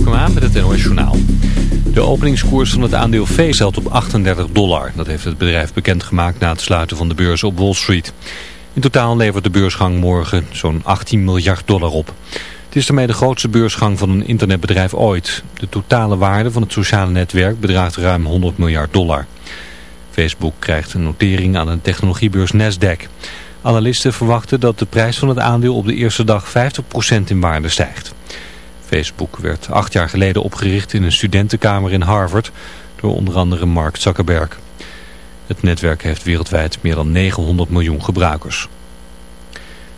Hoefkema met het NOS Journaal. De openingskoers van het aandeel V op 38 dollar. Dat heeft het bedrijf bekendgemaakt na het sluiten van de beurs op Wall Street. In totaal levert de beursgang morgen zo'n 18 miljard dollar op. Het is daarmee de grootste beursgang van een internetbedrijf ooit. De totale waarde van het sociale netwerk bedraagt ruim 100 miljard dollar. Facebook krijgt een notering aan de technologiebeurs Nasdaq. Analisten verwachten dat de prijs van het aandeel op de eerste dag 50% in waarde stijgt. Facebook werd acht jaar geleden opgericht in een studentenkamer in Harvard door onder andere Mark Zuckerberg. Het netwerk heeft wereldwijd meer dan 900 miljoen gebruikers.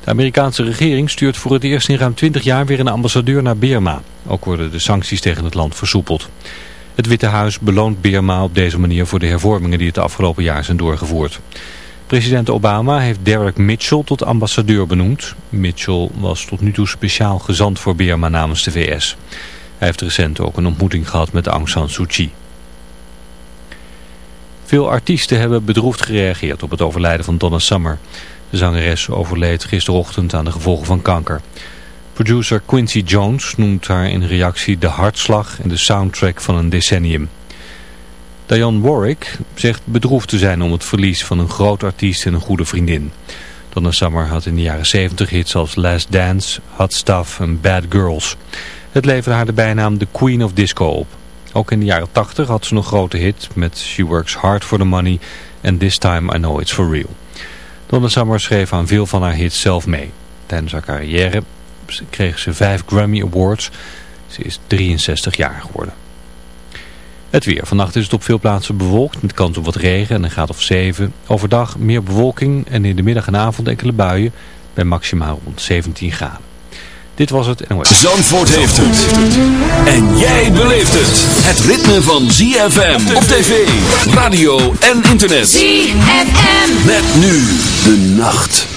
De Amerikaanse regering stuurt voor het eerst in ruim 20 jaar weer een ambassadeur naar Birma. Ook worden de sancties tegen het land versoepeld. Het Witte Huis beloont Birma op deze manier voor de hervormingen die het afgelopen jaar zijn doorgevoerd. President Obama heeft Derek Mitchell tot ambassadeur benoemd. Mitchell was tot nu toe speciaal gezant voor Birma namens de VS. Hij heeft recent ook een ontmoeting gehad met Aung San Suu Kyi. Veel artiesten hebben bedroefd gereageerd op het overlijden van Donna Summer. De zangeres overleed gisterochtend aan de gevolgen van kanker. Producer Quincy Jones noemt haar in reactie de hartslag en de soundtrack van een decennium. Diane Warwick zegt bedroefd te zijn om het verlies van een groot artiest en een goede vriendin. Donna Summer had in de jaren 70 hits als Last Dance, Hot Stuff en Bad Girls. Het leverde haar de bijnaam The Queen of Disco op. Ook in de jaren 80 had ze nog grote hit met She Works Hard for the Money en This Time I Know It's For Real. Donna Summer schreef aan veel van haar hits zelf mee. Tijdens haar carrière kreeg ze vijf Grammy Awards. Ze is 63 jaar geworden. Het weer. Vannacht is het op veel plaatsen bewolkt met kans op wat regen en een graad of 7. Overdag meer bewolking en in de middag en avond enkele buien bij maximaal rond 17 graden. Dit was het NOS. Zandvoort heeft het. En jij beleeft het. Het ritme van ZFM op tv, radio en internet. ZFM. Met nu de nacht.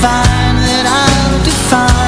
find that I'll define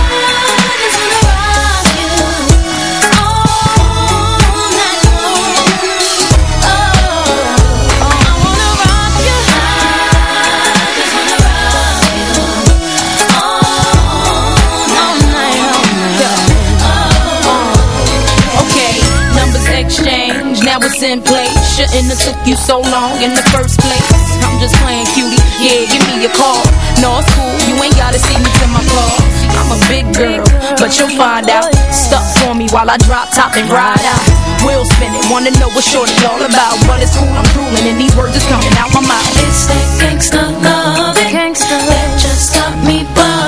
In place Shouldn't have took you so long in the first place. I'm just playing cutie, yeah, give me a call. No, it's cool, you ain't gotta see me to my car I'm a big girl, but you'll find out. Stuck for me while I drop top and ride out. Wheel spinning, wanna know what shorty all about? But it's cool, I'm drooling and these words is coming out my mouth. It's that gangsta love, gangsta. that just got me bugging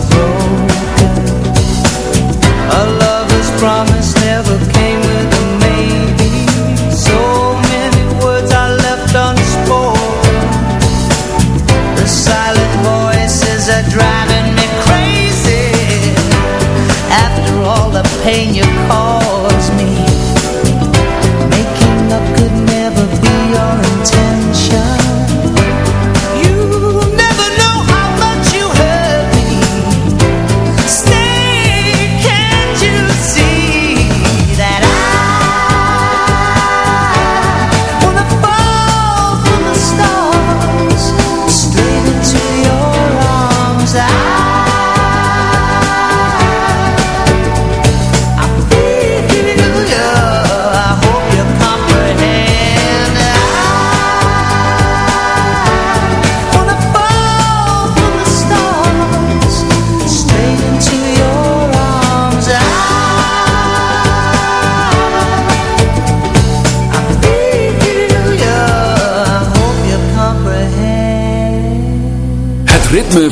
broken. Our love is promised.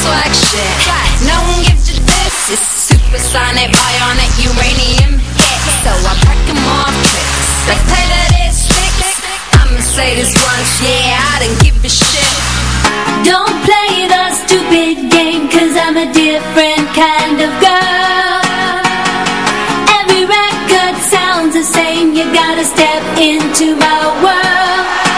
swag shit. No one gives a this. It's supersonic, bionic, uranium hit. So I pack them off tricks. Let's play that it sticks. I'ma say this once, yeah, I don't give a shit. Don't play the stupid game, cause I'm a different kind of girl. Every record sounds the same, you gotta step into my world.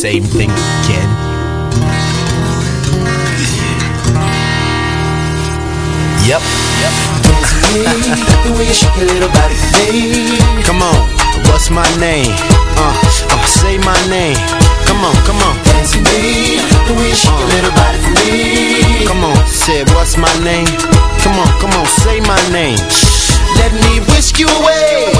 Same thing again? Yep. the way you shake your little body, baby. Come on. What's my name? Uh, uh, say my name. Come on, come on. Dance with me, the way you shake your little body for me. Come on, say what's my name? Come on, come on, say my name. Let me whisk you away.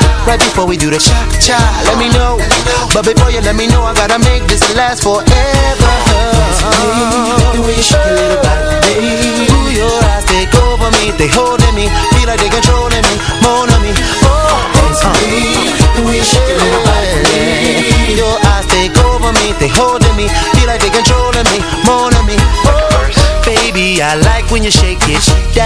Right before we do the cha cha, let me know. But before you let me know, I gotta make this last forever. The way you shake little body, baby. Ooh, your eyes take over me, they holding me, feel like they controlling me, more on me. Oh, Dance with me, the way you shake your little body, baby. Your eyes take over me, they holding me, feel like they controlling me, more on me. Oh, baby, I like when you shake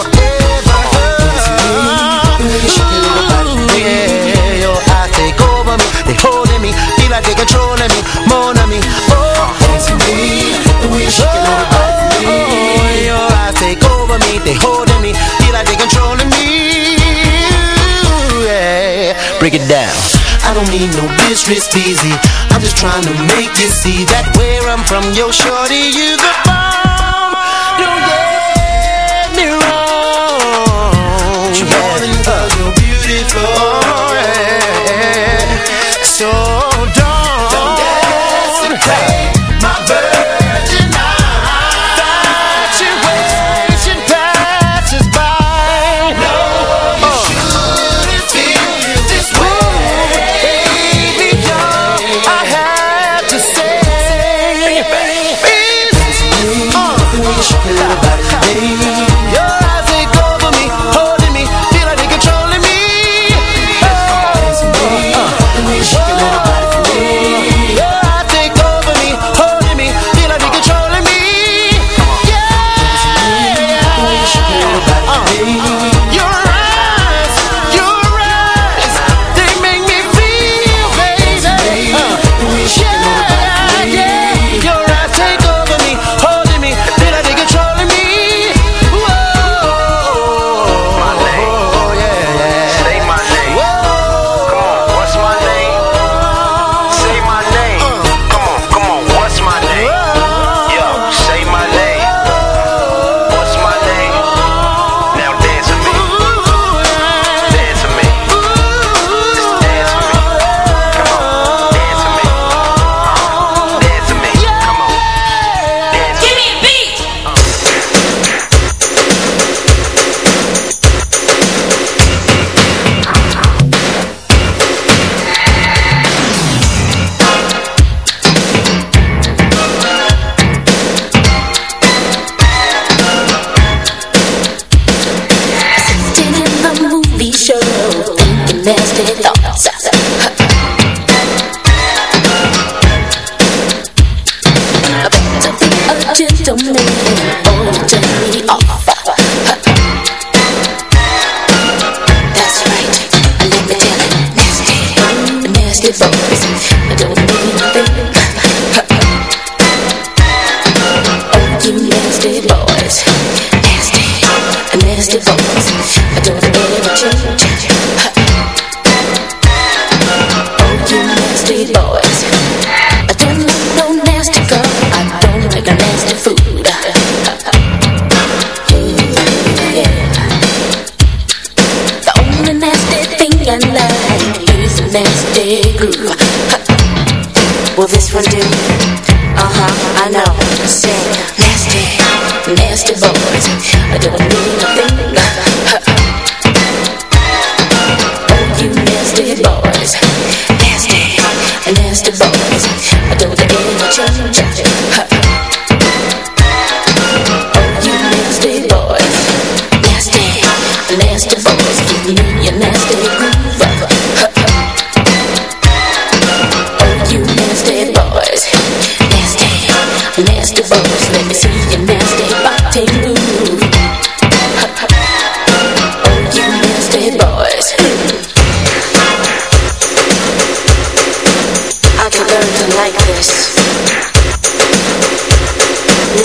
forever yeah, your eyes take over me, they holding me, feel like they controlling me, more than me. Oh, you little body. Your eyes take over me, they holding me, feel like they controlling me. Yeah, break it down. I don't need no disrespect, easy. I'm just trying to make you see that where I'm from, yo, shorty, you the bomb. Don't get wrong. You're more than you uh, you're beautiful. Your Will this one do? Uh-huh, I know. Say, nasty, nasty boys. I don't mean